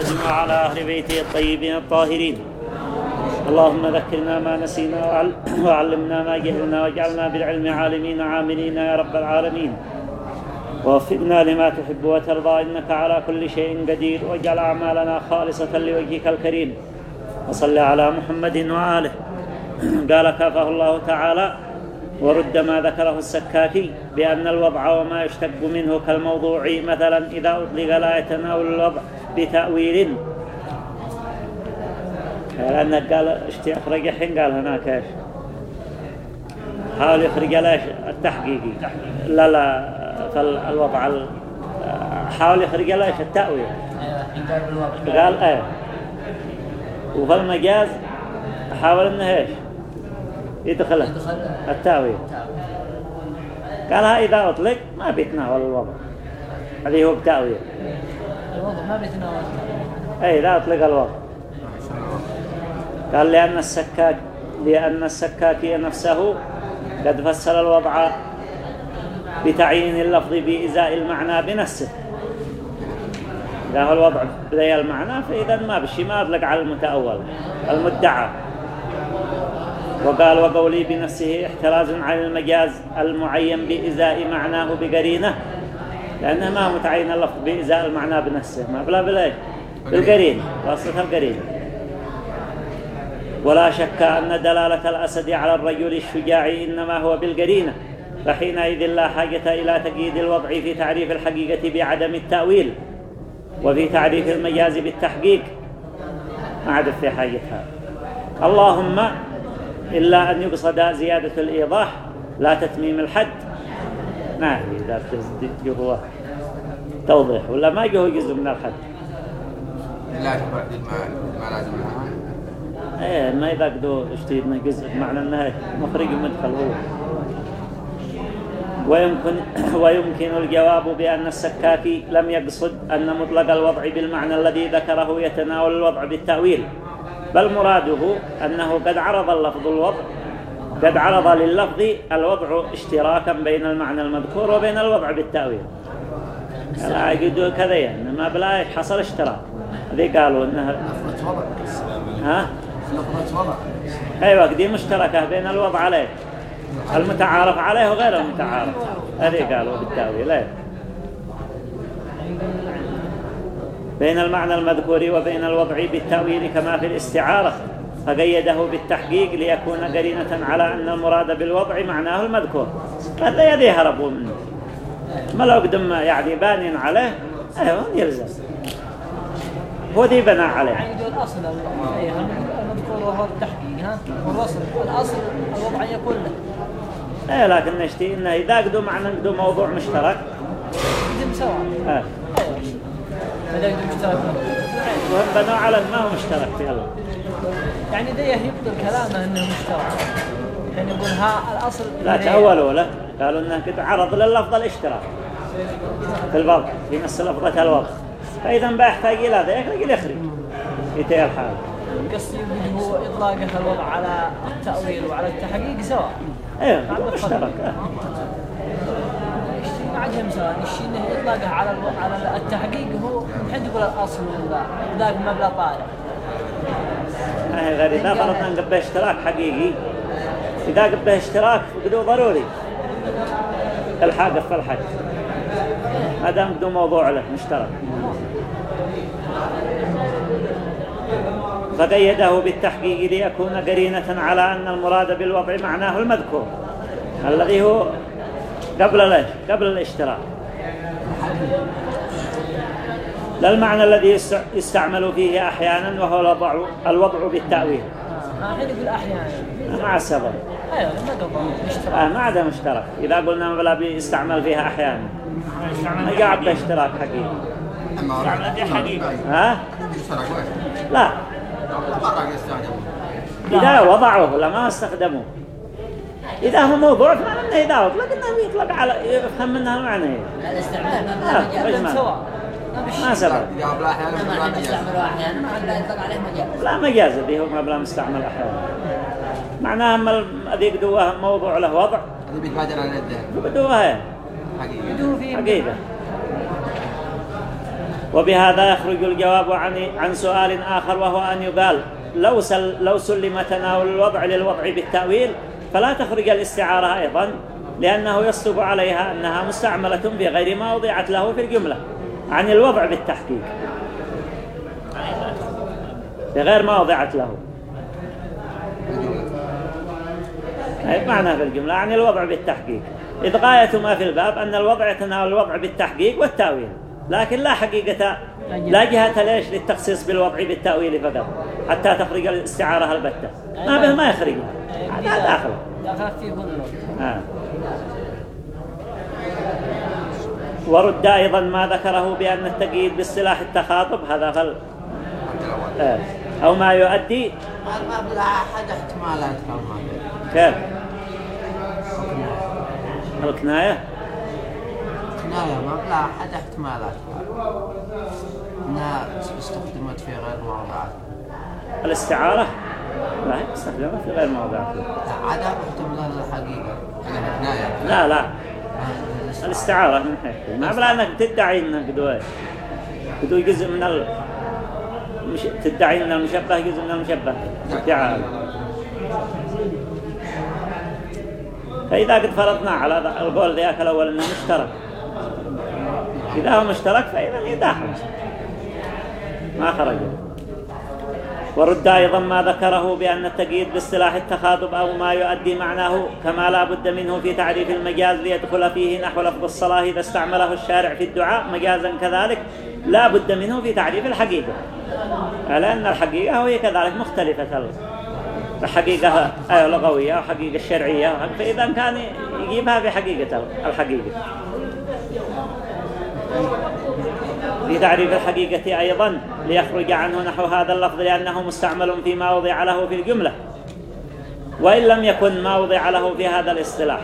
محمد وعلى أهل بيته الطيبين الطاهرين. اللهم ذكرنا ما نسينا وعلمنا ما جهلنا واجعلنا بالعلم عالمين عاملين يا رب العالمين. ووفقنا لما تحب وترضى إنك على كل شيء قدير. واجعل أعمالنا خالصة لوجهك الكريم. وصل على محمد وآله. قال كافه الله تعالى ورد ما ذكره السكاكي بأن الوضع وما يشتق منه كالموضوع مثلا إذا أطلق لا يتناول الوضع بتأويل. لأنه قال اشتي أخرج حين قال هناك إيش؟ حاول يخرج ليش التحقيقي لا لا فالوضع حاول يخرج ليش التأويل. قال إيه؟ وفي المجاز حاول إنه إيش؟ يدخله. التأويل. قالها إذا أطلق ما بيتناول الوضع. هذه هو التأويل الوضع ما بيتناول أي إذا أطلق الوضع. قال لأن السكاك لأن السكاكي نفسه قد فسر الوضع بتعيين اللفظ بإزاء المعنى بنفسه. إذا هو الوضع بذي المعنى فإذا ما بشي ما أطلق على المتأول المدعى. وقال وقولي بنفسه احتراز عن المجاز المعين بإزاء معناه بقرينة. لأنه ما متعين اللفظ بإزاء المعنى بنفسه. ما بلا بلا بالقرين واسطة القرين. ولا شك أن دلالة الأسد على الرجل الشجاع إنما هو بالقرينة. فحينئذ لا حاجة إلى تقييد الوضع في تعريف الحقيقة بعدم التأويل وفي تعريف المجاز بالتحقيق. ما عاد في حاجتها. اللهم إلا أن يقصد زيادة الإيضاح لا تتميم الحد. ما هي إذا هو توضيح ولا ما جهو جزء من الحد لا ما لازم. إيه ما إذا قدوا اشتيدنا جزء معنى أنها مخرج مدخل هو. ويمكن, ويمكن الجواب بأن السكاكي لم يقصد أن مطلق الوضع بالمعنى الذي ذكره يتناول الوضع بالتأويل بل مراده أنه قد عرض اللفظ الوضع قد عرض لللفظ الوضع اشتراكا بين المعنى المذكور وبين الوضع بالتأويل. لا يقولوا كذا يعني ما بلا حصل اشتراك. هذه قالوا انها ها؟ أيوه دي مشتركة بين الوضع عليه المتعارف عليه وغير المتعارف. هذه قالوا بالتأويل إيه بين المعنى المذكور وبين الوضع بالتأويل كما في الاستعارة. فقيده بالتحقيق ليكون قرينة على أن المراد بالوضع معناه المذكور. هذا يدي هربوا منه ما لو قدم يعني بانين عليه أيوه يلزم. هو دي بنى عليه. يعني الأصل المذكور وهو التحقيق ها؟ والوصل. الأصل الوضع يقول له. إيه لكن نشتي إنه إذا قدوا معنى قدوا موضوع مشترك. يتم سواء. إيه وهم بنوا على ما هو مشترك في الله. يعني ده يبطل كلامه إنه مشترك يعني يقول ها الأصل لا تأولوا له قالوا إنه قد عرض لللفظ الاشتراك في الوضع في نفس لفظة الوضع فإذا بيحتاج إلى ذلك يقول يخرج. يتي الحال. قصدي هو إطلاقه الوضع على التأويل وعلى التحقيق سواء. إيه مشترك عجم سواء. الشيء إنه إطلاقه على. على التحقيق هو حد يقول الأصل ولا ذاك مبلغ طارئ. ما هي غير إذا فرضنا قبة اشتراك حقيقي. إذا قبة اشتراك فقدوا ضروري. الحاق في الحج ما دام موضوع له مشترك. فقيده بالتحقيق ليكون قرينة على أن المراد بالوضع معناه المذكور. الذي هو قبل قبل الاشتراك. لا المعنى الذي يستعمل فيه أحيانا وهو الوضع, الوضع بالتأويل. أحيانا. مع السبب أيوه ما قبل. آه ما عدا مشترك. إذا قلنا ما بيستعمل فيها أحيانا. ما قاعد باشتراك حقيقي. استعمل فيها حقيقي ها؟ لا. إذا وضعوه ولا ما استخدموه إذا هو موضوع فمعنى أنه إذا أطلق أنه يطلق على يفهم منها المعنى لا الاستعمال. لا ما سواء ما سبب ما أحيانا ما لا يطلق عليه مجاز لا مجاز اللي هو ما بلا مستعمل أحيانا. معناها أما هذيك دوها موضوع له وضع. هذه بيتبادر على الذهن بدوها فيه حقيقة. وبهذا يخرج الجواب عن عن سؤال آخر وهو أن يقال لو سل لو سلم تناول الوضع للوضع بالتأويل فلا تخرج الاستعارة أيضا لأنه يصدق عليها أنها مستعملة في غير ما وضعت له في الجملة. عن الوضع بالتحقيق. بغير ما وضعت له. معنى في الجملة؟ عن الوضع بالتحقيق. إذ غاية ما في الباب أن الوضع يتناول الوضع بالتحقيق والتأويل. لكن لا حقيقة لا جهة ليش للتخصيص بالوضع بالتأويل فقط؟ حتى تخرج الاستعارة البتة ما به ما يخرجها. هذا داخل. دخلت فيه كله آه. ورد أيضا ما ذكره بأن التقييد باصطلاح التخاطب هذا فل آه. أو ما يؤدي. ما بلا أحد احتمالات كيف؟ الكناية. كناية ما بلا أحد احتمالات. إنها استخدمت في غير مواضعات الاستعارة؟ لا هي استخدمت في غير موضعها عدا أحتمال الحقيقة. كناية لا لا. الاستعارة من حيث ما بلا انك تدعي إنك دوي بدو جزء من ال مش تدعي إن المشبه جزء من المشبه. ادعاء فإذا قد فرضنا على القول ذاك الأول أنه مشترك. إذا هو مشترك فإذا يداخل ما خرج. ورد أيضا ما ذكره بأن التقييد باصطلاح التخاطب أو ما يؤدي معناه كما لا بد منه في تعريف المجاز ليدخل فيه نحو لفظ الصلاة إذا استعمله الشارع في الدعاء. مجازا كذلك لا بد منه في تعريف الحقيقة. لأن الحقيقة هي كذلك مختلفة. ال- الحقيقة لغوية وحقيقة شرعية. فإذا كان يجيبها في حقيقة الحقيقة. في تعريف الحقيقة أيضا ليخرج عنه نحو هذا اللفظ لأنه مستعمل فيما وضع له في الجملة. وإن لم يكن ما وضع له في هذا الاصطلاح.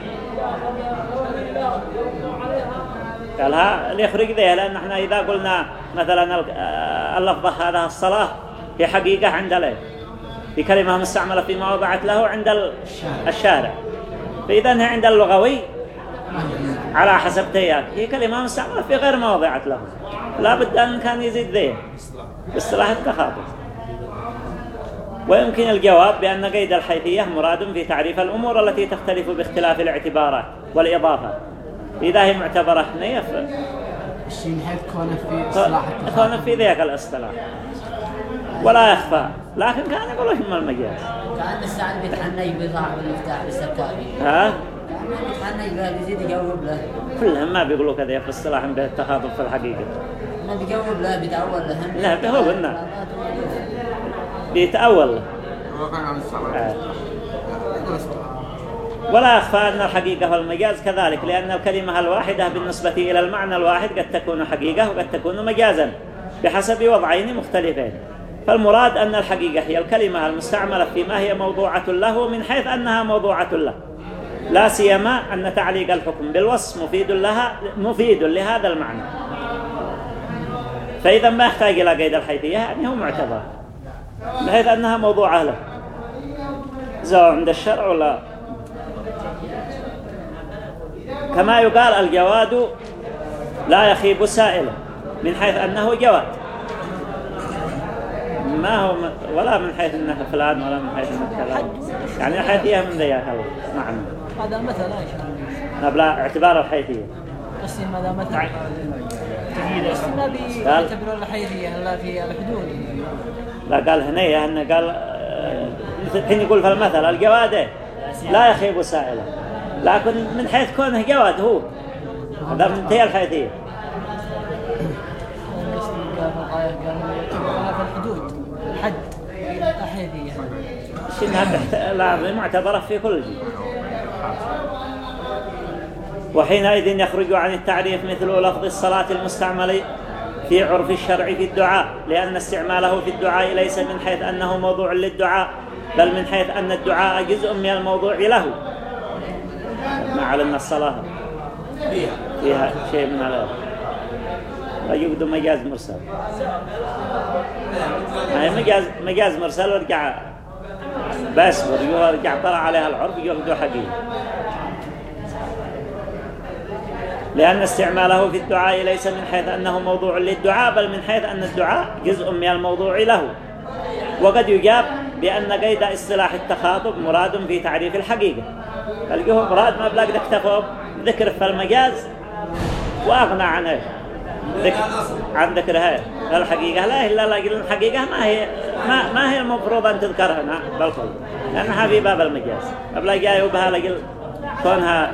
قالها ليخرج ذي لأن إحنا إذا قلنا مثلا آه، اللفظة هذا الصلاة هي حقيقة عند له في كلمة مستعملة فيما وضعت له عند ال- الشارع. فإذا هي عند اللغوي على حسب تياك هي كلمة مستعملة في غير ما وضعت له. لا بد أن كان يزيد ذي. باصطلاح التخاطب ويمكن الجواب بأن قيد الحيثية مراد في تعريف الأمور التي تختلف باختلاف الاعتبارات والإضافة. إذا هي معتبرة هنية الشيء من حيث كونه في اصلاح كون في ذيك الإصطلاح. ولا يخفى. لكن كان يقولوا هم المجاز. كأن السعد بيتحنج بصاحب المفتاح بالسكاري ها؟ بيزيد يجاوب له. كلهم ما بيقولوا كذا في اصطلاح به التخاطب في الحقيقة. ما بيجاوب له بيتأول لهم لا، هو قلنا. بيتأول الصلاة آه. ولا يخفى أن الحقيقة والمجاز كذلك لأن الكلمة الواحدة بالنسبة إلى المعنى الواحد قد تكون حقيقة وقد تكون مجازا بحسب وضعين مختلفين. فالمراد أن الحقيقة هي الكلمة المستعملة فيما هي موضوعة له من حيث أنها موضوعة له. لا سيما أن تعليق الحكم بالوصف مفيد لها مفيد لهذا المعنى. فإذا ما يحتاج إلى قيد الحيثية يعني هو معتبر. بحيث أنها موضوعة له سواء عند الشرع ولا؟ كما يقال الجواد لا يخيب سائله من حيث أنه جواد. ما هو ولا من حيث أنه فلان ولا من حيث أنه كذا. يعني الحيثية من ذيك المعنى هذا مثل إيش قبل اعتبار الحيثية. بس هذا مثل بس ما بيعتبروا الحيثية الا في الحدود. لا قال هنا أنه قال آه، الحين يقول في المثل الجواد لا يخيب سائله لكن من حيث كونه جواد هو. هذا من قال في الحدود الحد تحت... لا معتبرة في كل شيء. وحينئذ يخرج عن التعريف مثل لفظ الصلاة المستعمل في عرف الشرع في الدعاء لأن استعماله في الدعاء ليس من حيث أنه موضوع للدعاء بل من حيث أن الدعاء جزء من الموضوع له. ما علمنا الصلاة. فيها شيء من هذا. ويقد مجاز مرسل. مجاز مجاز مرسل؟ ورجع بس ورجع طلع عليها العرف يقدوا حقيقي. لأن استعماله في الدعاء ليس من حيث أنه موضوع للدعاء بل من حيث أن الدعاء جزء من الموضوع له. وقد يجاب بأن قيد اصطلاح التخاطب مراد في تعريف الحقيقة. فالقوه مراد ما بلاقد اكتفوا ذكر في المجاز وأغنى عن إيش ذكر عن ذكر هاي الحقيقة لا إلا لا الحقيقة ما هي ما, ما هي المفروض أن تذكر هنا بالكل. لأنها في باب المجاز قبل جاي بها لقل كونها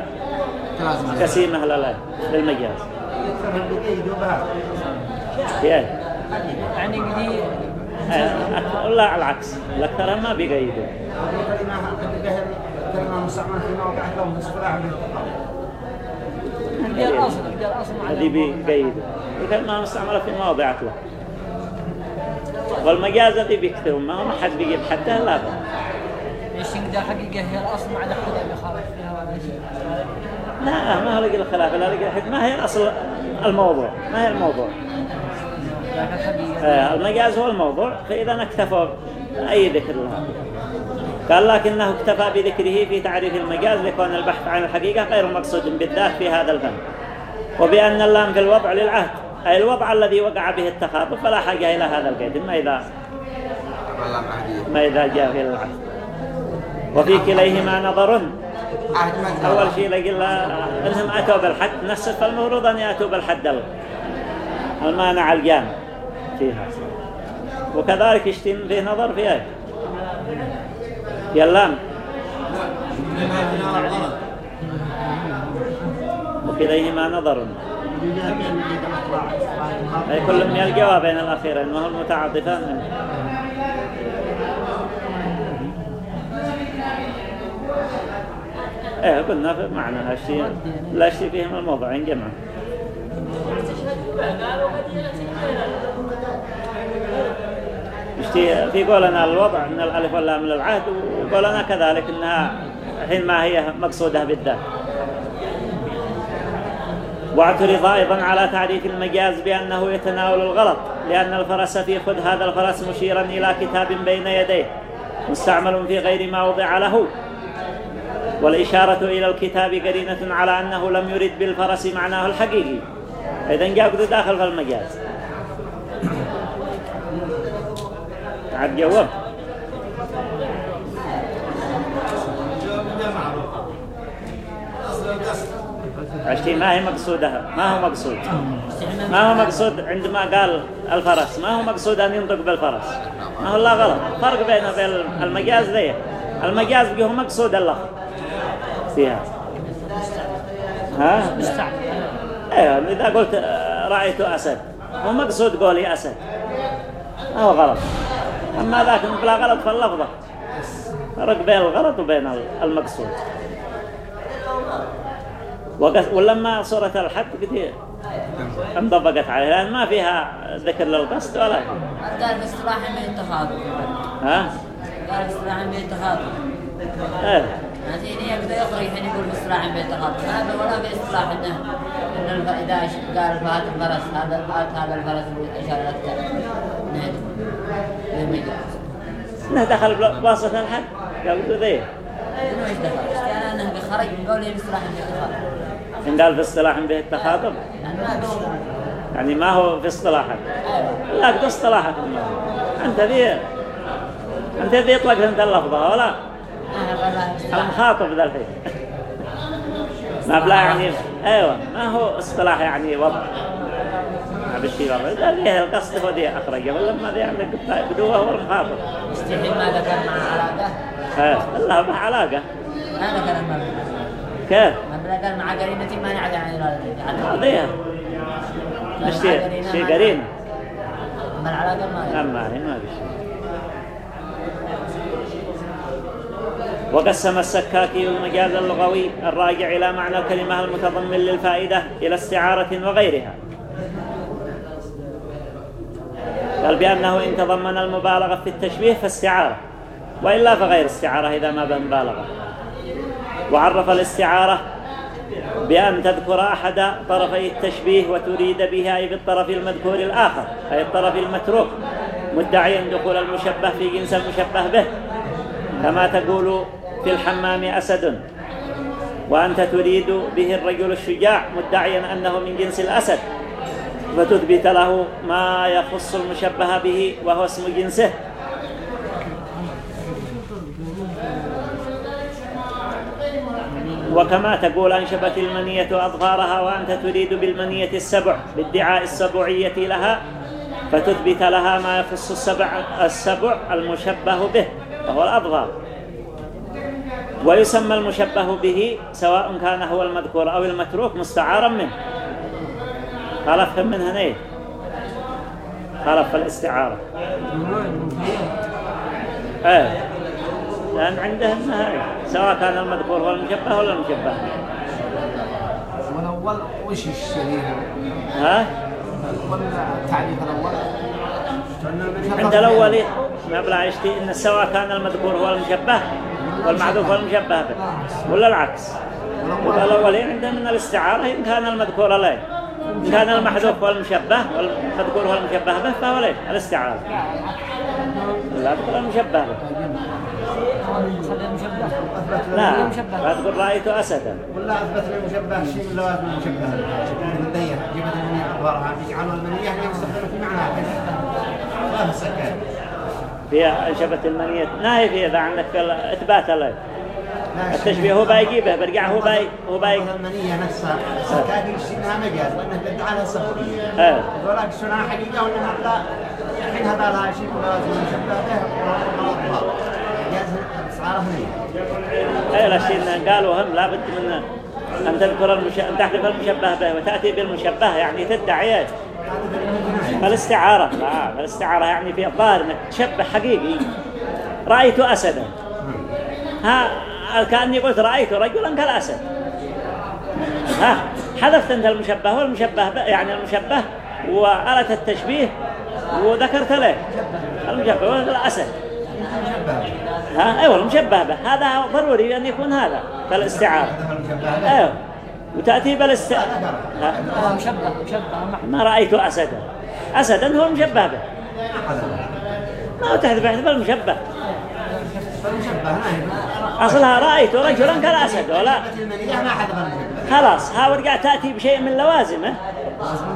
كسيمة لا للمجاز يعني لا على العكس. الأكثر ما بيقيدوا هذه بيقيدوا الكلمة مستعملة في مواضع له والمجاز هذه بيكثروا ما هو ما حد بيجيب حتى لا بد. إيش قدي الحقيقة هي الأصل مع حدا بيخالف فيها ولا شيء؟ لا ما هو لقي الخلاف لا لقي الحد ما هي أصل الموضوع ما هي الموضوع. آه، المجاز هو الموضوع فإذا اكتفى أي ذكر لها قال لكنه اكتفى بذكره في تعريف المجاز لكون البحث عن الحقيقة غير مقصود بالذات في هذا الفن. وبأن اللام في الوضع للعهد. الوضع الذي وقع به التخاطب فلا حاجة إلى هذا القيد. ما إذا ما إذا جاء في العهد وفي كليهما نظر. أول شيء لقينا إنهم أتوا بالحد. نسف فالمفروض أن يأتوا بالحد ال- المانع الجامع فيها. وكذلك يشتم فيه نظر في أي. يلام وكليهما نظر. أي كل من الجواب بين الأخيرين وهو المتعاطفان؟ إيه قلنا في معنى هالشيء لا شيء فيهم الموضوعين جمعا يشتي في قولنا الوضع إن الألف واللام من العهد وقولنا كذلك إنها حين ما هي مقصودة بالذات. واعترض أيضا على تعريف المجاز بأنه يتناول الغلط لأن الفرس في خذ هذا الفرس مشيرا إلى كتاب بين يديه مستعمل في غير ما وضع له. والإشارة إلى الكتاب قرينة على أنه لم يرد بالفرس معناه الحقيقي. إذن جاء داخل في المجاز. عاد جواب. عشتي ما هي مقصودها؟ ما هو مقصود؟ ما هو مقصود عندما قال الفرس؟ ما هو مقصود أن ينطق بالفرس؟ ما هو لا غلط. فرق بينه وبين المجاز ذي المجاز هو مقصود اللفظ فيها. ها؟ أيوه إذا قلت آه، رأيت أسد. هو مقصود قولي أسد. ما هو غلط. أما ذاك بلا غلط في اللفظه فرق بين الغلط وبين المقصود. ولما صورة الحد قد انضبقت عليه لأن ما فيها ذكر للقصد ولا. قال باصطلاح به التخاطب ها؟ قال باصطلاح به التخاطب إيه. هذه يقدر يقرأ الحين يقول باصطلاح به التخاطب هذا ولا باصطلاح انه ان إذا قال فهد الفرس هذا هات هذا الفرس اللي أشار لك نهد بالمجاز إنه دخل بواسطة الحد قالوا ذي. شنو إيش دخل؟ اشتغل انه خرج من قوله باصطلاح إن قال في اصطلاح به التخاطب يعني ما يعني هو في اصطلاحك. لا في اصطلاحك. أنت ذي أنت ذي يطلق أنت اللفظة ولا المخاطب ذا الحين. ما بلا يعني أيوه ما هو اصطلاح يعني وضع. ما بالشيء وضع. ذا ذي القصد هو ذي اخرجه ولا ما ذي عندك بدوه هو المخاطب. استحي ما ذكر مع علاقة. إيه الله ما علاقة. ما ذكر. كيف؟ ما ذكر مع قرينة ما نعد عن الإرادة هذيها مش شيء شيء قرين. أما العلاقة ما لا ما ما بشيء وقسم السكاكي المجاز اللغوي الراجع إلى معنى الكلمة المتضمن للفائدة إلى استعارة وغيرها. قال بأنه إن تضمن المبالغة في التشبيه فاستعارة وإلا فغير استعارة إذا ما بمبالغة. وعرف الاستعارة بأن تذكر أحد طرفي التشبيه وتريد به أي بالطرف المذكور الآخر أي الطرف المتروك مدعيا دخول المشبه في جنس المشبه به. كما تقول في الحمام أسد وأنت تريد به الرجل الشجاع مدعيا أنه من جنس الأسد. فتثبت له ما يخص المشبه به وهو اسم جنسه. وكما تقول أنشبت المنية أظهارها وأنت تريد بالمنية السبع بادعاء السبعية لها فتثبت لها ما يخص السبع, السبع المشبه به وهو الأظهار. ويسمى المشبه به سواء كان هو المذكور أو المتروك مستعارا منه. قال افهم من هنا؟ قال في الاستعارة إيه. لأن عندهم سواء كان المذكور هو المشبه ولا المشبه والأول وش الشبيه؟ ها؟ ولا التعريف الأول؟ عند الأول ما بلا يشتي إن سواء كان المذكور هو المشبه والمعذوف هو المشبه به. ولا العكس؟ ولا الأولين عندهم من الاستعارة إن كان المذكور له إن كان المحذوف هو المشبه والمذكور هو المشبه به فهو ليه الاستعارة. لا تقول المشبه به. لا لا تقول رأيت أسدا. ولا أثبت لي مشبه شيء من لوازم المشبه. المنية جبت المنية أخبارها يجعلوا المنية هي مستخدمة في معناها ما في السكان فيها أنشبة المنية ناهي إذا عندك إثبات الله التشبيه هو بايجيبه برجع هو باي هو باي المنية نفسها. يشتي انها مجاز لأنها تدعى لها السفرية إيه ولكن السنة حقيقة وإنها لا؟ الحين هذا لها شيء من لوازم المشبه. به إيه الاشياء قالوا هم لابد من أن تذكر المش... أن تحذف المشبه به وتأتي بالمشبه يعني تدعي. إيش؟ فالاستعارة لا فالاستعارة يعني في الظاهر إنك تشبه حقيقي. رأيت أسدا. ها كأني قلت رأيت رجلا كالأسد. ها حذفت أنت المشبه والمشبه به يعني المشبه وآلة التشبيه وذكرت له. المشبه والأسد. ها أيوه المشبه به هذا ضروري أن يكون هذا فالاستعارة. أيوه. وتأتي بالاستعارة. آه، مشبه مشبه مع- ما رأيت أسدا. أسدا هو المشبه به ما هو تحذف يحذف المشبه فالمشبه ناهي أصلها رأيت رجلا كالاسد ولا؟ خلاص ها ورجع تأتي بشيء من لوازمه.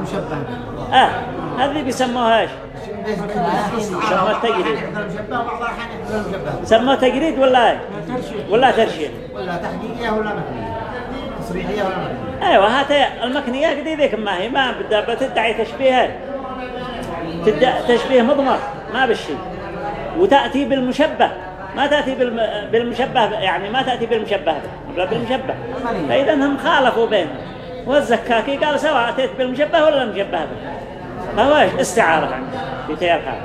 مشبه آه هذه بيسموها إيش؟ سموه المشبه سموه تجريد ولا إيه؟ ولا ترشيد. ولا تحقيقية ولا مكنية تصريحية ولا مكنية أيوه هاتي المكنية قد ذيك ما هي ما بتدعي تدعي تشبيه. مضمر ما بالشيء وتأتي بالمشبه. ما بالم... بالمشبه يعني ما تأتي بالمشبه ولا بالمشبه. فإذا هم خالفوا بينهم. والزكاكي قال سواء أتيت بالمشبه ولا المشبه به فهو إيش استعارة عنده في الحال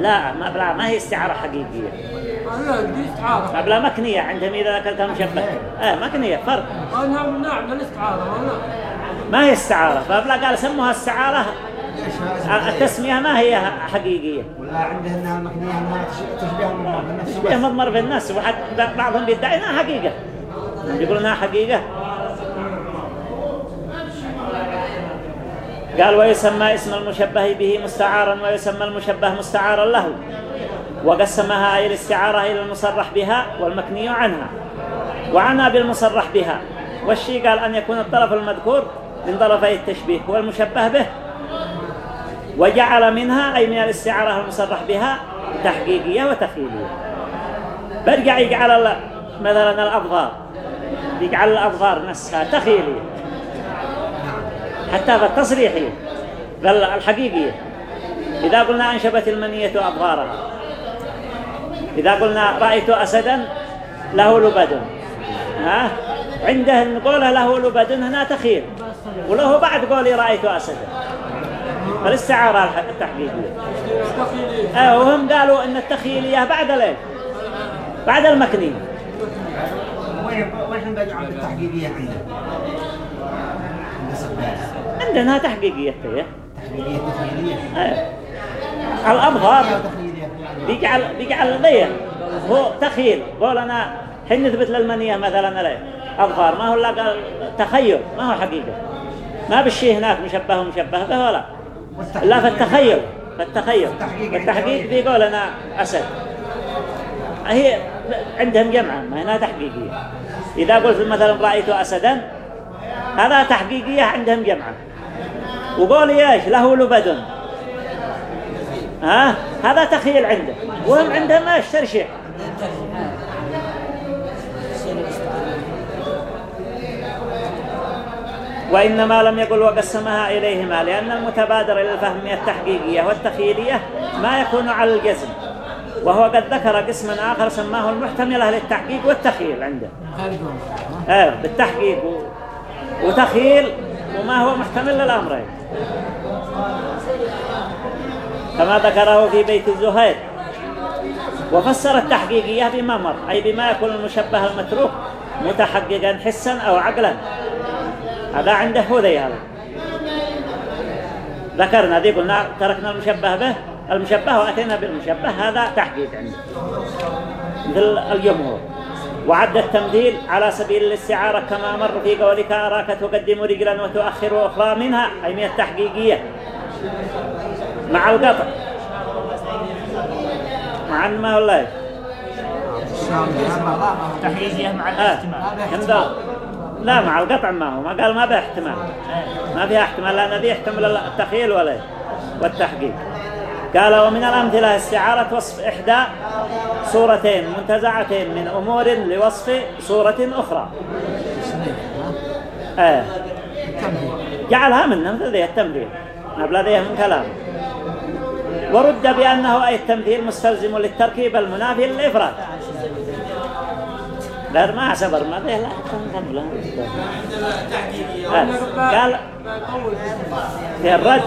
لا ما بلا ما هي استعارة ما بلا مكنية عندهم إذا ذكرتها مشبه آه مكنية فرق. أنا منع من الاستعارة ما هي استعارة؟ فبلا قال سموها استعارة. التسمية ما هي حقيقية. ولا عنده انها المكنية انها تش- تشبه المضمار بالنفس تشبه مضمر في وحتى بعضهم بيدعي إنها حقيقة. يقول إنها حقيقة. قال ويسمى اسم المشبه به مستعارا ويسمى المشبه مستعارا له. وقسمها أي الاستعارة إلى المصرح بها والمكني عنها. وعنى بالمصرح بها. والشيء قال أن يكون الطرف المذكور من طرفي التشبيه هو المشبه به. وجعل منها أي من الاستعارة المصرح بها تحقيقية وتخيلية برجع يجعل مثلا الأظهار يجعل الأظهار نفسها تخيلية. حتى في التصريحية بل الحقيقية إذا قلنا أنشبت المنية أظهارها إذا قلنا رأيت أسدا له لبد. ها؟ عنده نقول له لبد هنا تخيل. وله بعد قولي رأيت أسدا. فالاستعارة التحقيقية. آه وهم قالوا أن التخيلية بعد ليش بعد المكنية. التحقيقية عنده عندنا تحقيقية تحقيقية تخيلية. الأظهار تخيلية بيجعل بيجعل ضيق هو تخيل. قول أنا حين نثبت للمنية مثلا ليه أظهار ما هو إلا قال تخيل. ما هو حقيقة. ما بالشيء هناك مشبه ومشبه به ولا. لا في التخيل في التخيل التحقيق بيقول أنا أسد. هي عندهم جمعة ما هنا تحقيقية. إذا قلت مثلا رأيت أسدا هذا تحقيقية عندهم جمعة وقولي إيش؟ له لبد ها؟ هذا تخيل عنده. وهم عندهم إيش ترشيح وإنما لم يقل وقسمها إليهما لأن المتبادر إلى الفهم التحقيقية والتخيلية ما يكون على الجزم. وهو قد ذكر قسما آخر سماه المحتملة للتحقيق والتخيل عنده. آه بالتحقيق و... وتخيل وما هو محتمل للأمرين. كما ذكره في بيت الزهير وفسر التحقيقية بما مر أي بما يكون المشبه المتروك متحققا حسا أو عقلا. هذا عنده هذي هذا ذكرنا ذي قلنا تركنا المشبه به المشبه وأتينا بالمشبه هذا تحقيق عنده مثل الجمهور. وعد التمثيل على سبيل الاستعارة كما مر في قولك أراك تقدم رجلا وتؤخر أخرى منها أي من التحقيقية. مع القطع. مع ما والله. تحيزيه مع آه. الاحتمال. لا مع القطع ما هو. ما قال ما به احتمال. ما فيها احتمال. لأن ذي يحتمل التخيل ولا والتحقيق. قال ومن الأمثلة استعارة وصف إحدى صورتين منتزعتين من أمور لوصف صورة أخرى. آه. جعلها من مثل ذي التمثيل قبل ذي من كلام. ورد بأنه أي التمثيل مستلزم للتركيب المنافي للإفراد. لا ما صبر ما ذي لا تنقبل قال في الرد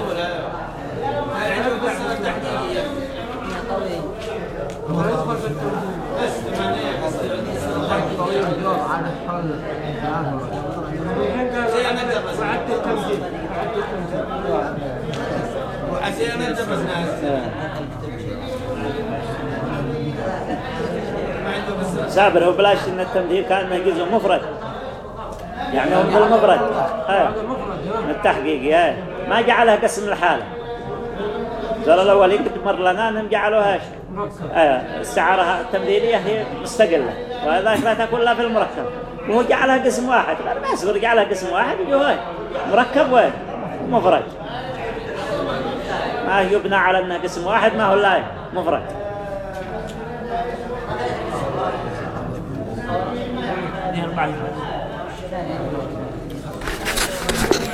سابر هو بلاش إن التمثيل كان من جزء مفرد يعني هو مثل مفرد آه. من التحقيق. ما جعلها قسم الحالة قال الأول يقدمر لنا أنهم جعلوها آه. السعارة التمثيلية هي مستقلة. وهذا لا تكون لا في المركب. وهو جعلها قسم واحد. قال ما يصبر جعلها قسم واحد يجوه مركب وين؟ مفرد ما يبنى على أنه قسم واحد ما هو لا مفرد